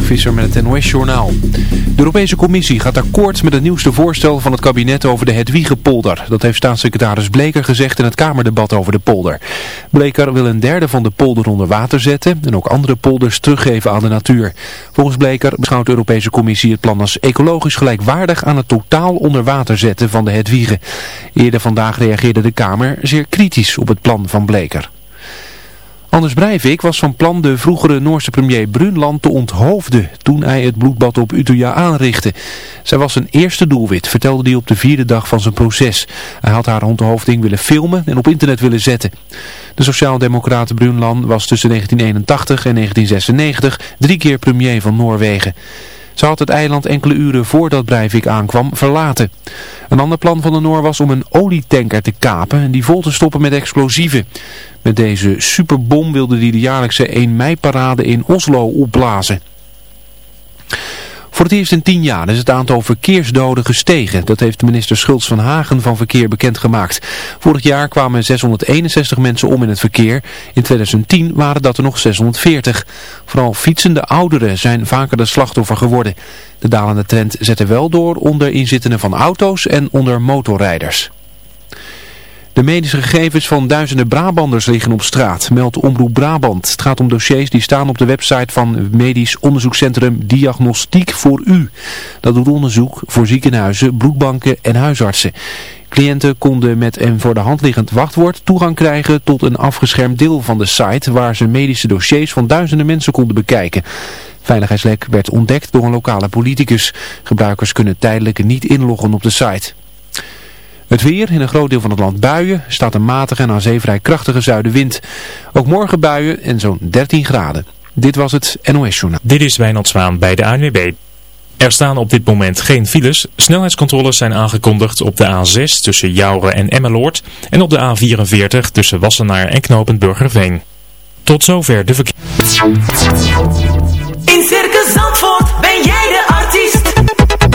Visser met het NOS-journaal. De Europese Commissie gaat akkoord met het nieuwste voorstel van het kabinet over de Hedwiegepolder. Dat heeft staatssecretaris Bleker gezegd in het Kamerdebat over de polder. Bleker wil een derde van de polder onder water zetten en ook andere polders teruggeven aan de natuur. Volgens Bleker beschouwt de Europese Commissie het plan als ecologisch gelijkwaardig aan het totaal onder water zetten van de Hedwiegen. Eerder vandaag reageerde de Kamer zeer kritisch op het plan van Bleker. Anders Breivik was van plan de vroegere Noorse premier Brunland te onthoofden toen hij het bloedbad op Utøya aanrichtte. Zij was zijn eerste doelwit, vertelde hij op de vierde dag van zijn proces. Hij had haar onthoofding willen filmen en op internet willen zetten. De sociaaldemocraat Brunland was tussen 1981 en 1996 drie keer premier van Noorwegen. Ze had het eiland enkele uren voordat Breivik aankwam verlaten. Een ander plan van de Noor was om een olietanker te kapen en die vol te stoppen met explosieven. Met deze superbom wilde hij de jaarlijkse 1 mei parade in Oslo opblazen. Voor het eerst in tien jaar is het aantal verkeersdoden gestegen. Dat heeft minister Schultz van Hagen van Verkeer bekendgemaakt. Vorig jaar kwamen 661 mensen om in het verkeer. In 2010 waren dat er nog 640. Vooral fietsende ouderen zijn vaker de slachtoffer geworden. De dalende trend zette wel door onder inzittenden van auto's en onder motorrijders. De medische gegevens van duizenden Brabanders liggen op straat, meldt Omroep Brabant. Het gaat om dossiers die staan op de website van medisch onderzoekscentrum Diagnostiek voor U. Dat doet onderzoek voor ziekenhuizen, bloedbanken en huisartsen. Cliënten konden met een voor de hand liggend wachtwoord toegang krijgen tot een afgeschermd deel van de site waar ze medische dossiers van duizenden mensen konden bekijken. Veiligheidslek werd ontdekt door een lokale politicus. Gebruikers kunnen tijdelijk niet inloggen op de site. Het weer, in een groot deel van het land buien, staat een matige en aan zee vrij krachtige zuidenwind. Ook morgen buien en zo'n 13 graden. Dit was het NOS Journaal. Dit is Wijnald Zwaan bij de ANWB. Er staan op dit moment geen files. Snelheidscontroles zijn aangekondigd op de A6 tussen Jouren en Emmeloord en op de A44 tussen Wassenaar en Knopend Burgerveen. Tot zover de verkeer. In Circus Zandvoort ben jij de artiest.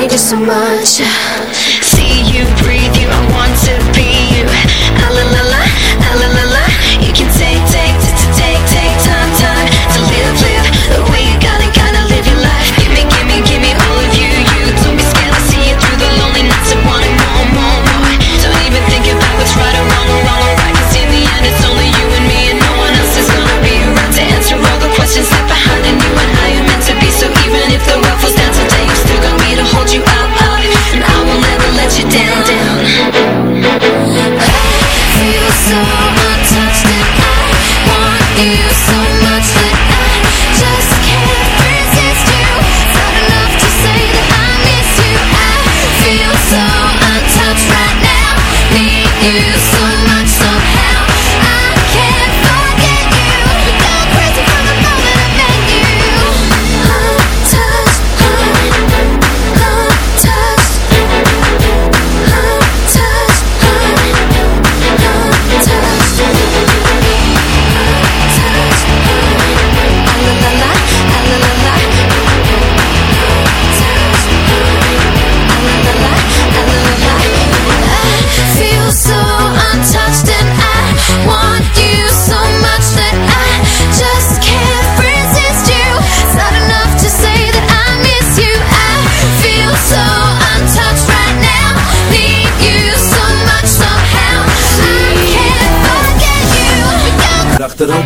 need you so much. See you breathe.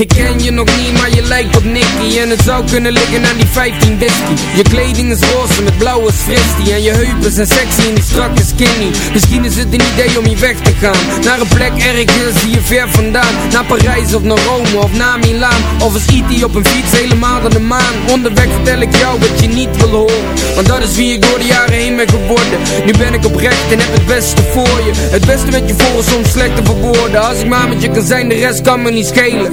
Ik ken je nog niet, maar je lijkt op Nicky. En het zou kunnen liggen aan die 15 whisky. Je kleding is roze met blauwe fristie. En je heupen zijn sexy en die strakke skinny. Misschien is het een idee om hier weg te gaan. Naar een plek ergens hier ver vandaan. Naar Parijs of naar Rome of naar Milaan. Of als E.T. op een fiets helemaal naar de maan. Onderweg vertel ik jou wat je niet wil horen. Want dat is wie ik door de jaren heen ben geworden. Nu ben ik oprecht en heb het beste voor je. Het beste met je voor is soms slecht verwoorden Als ik maar met je kan zijn, de rest kan me niet schelen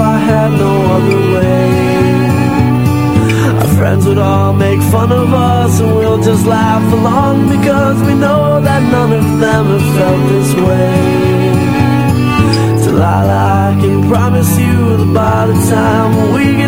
I had no other way. Our friends would all make fun of us, and we'll just laugh along because we know that none of them have felt this way. Delilah, I can promise you that by the time we get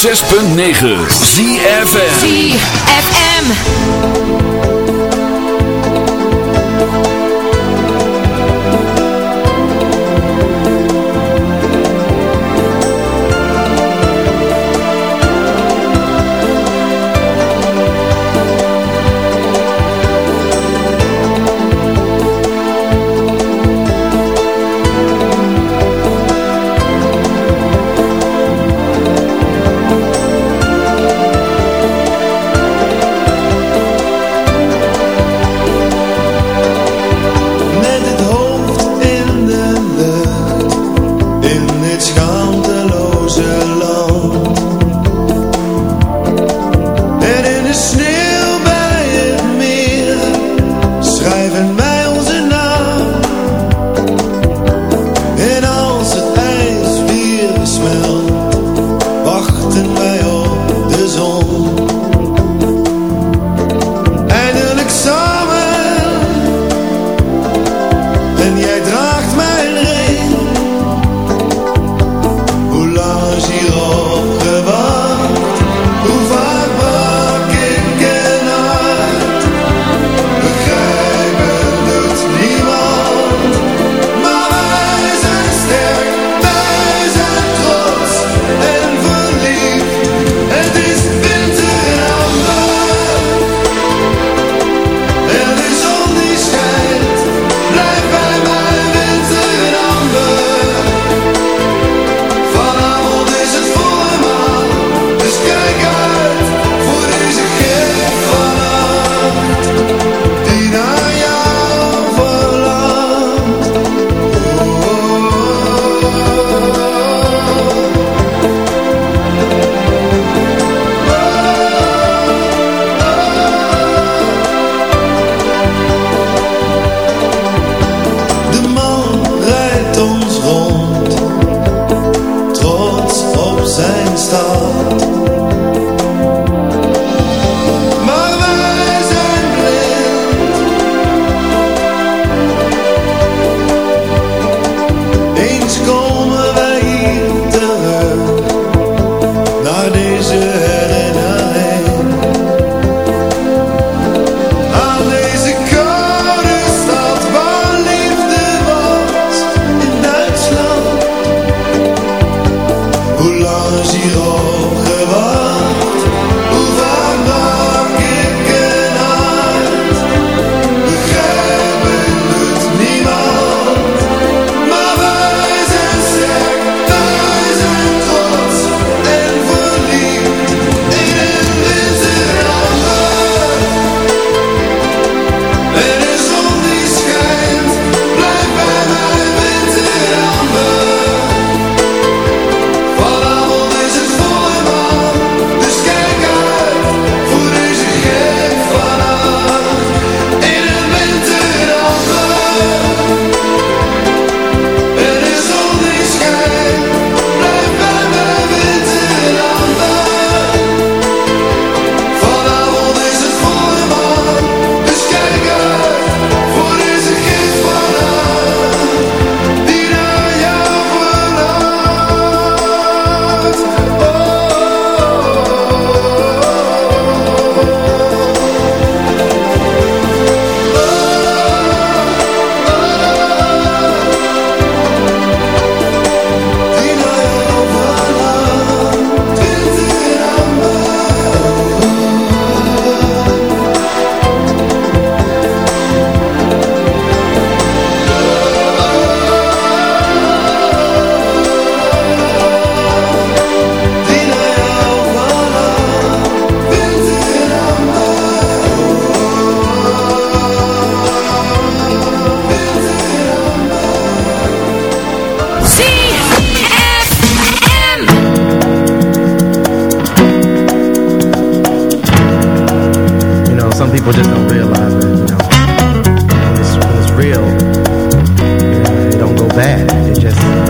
106.9 ZFM ZFM some people just don't realize that, you know, when it's, when it's real, it, it don't go bad. It just...